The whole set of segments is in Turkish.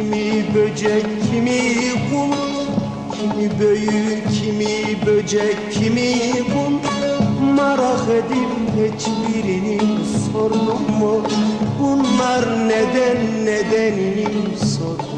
kimi böcek, kimi kum. Kimi büyük, kimi böcek, kimi kum. Merak edip hiçbirini sordum mu? Bunlar neden nedenini sordum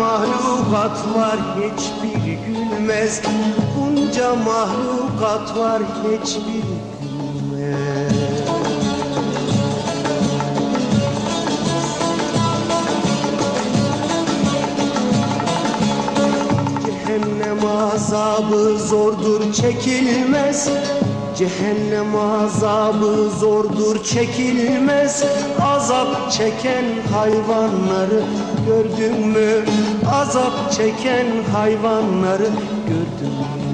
mahlukat var hiçbiri gülmez. Bunca mahlukat var hiçbiri gülmez. Cehennem azabı zordur çekilmez Cehennem azabı zordur çekilmez Azap çeken hayvanları gördün mü? Azap çeken hayvanları gördün mü?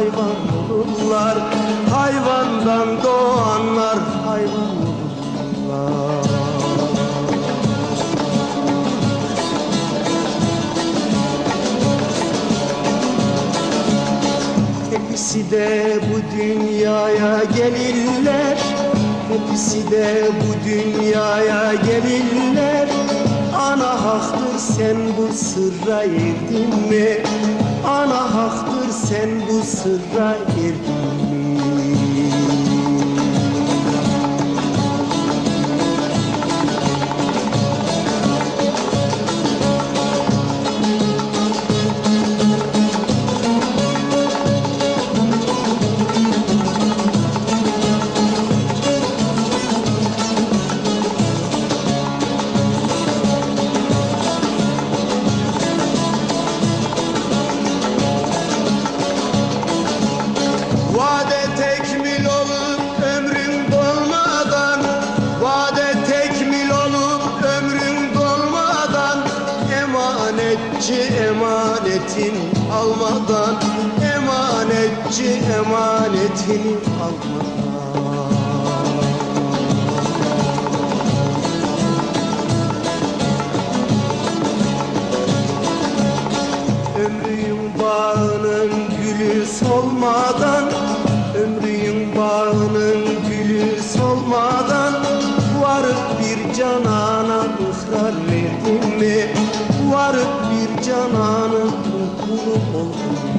Hayvan olurlar. Hayvandan doğanlar hayvan olurlar. Hepsi de bu dünyaya gelirler. Hepsi de bu dünyaya gelirler haktır sen bu sırra erdin mi? Ana haktır sen bu sırra erdin mi? Emanetin almadan Emanetçi emanetini almadan. Ömrün bağının gülü solmadan Oh.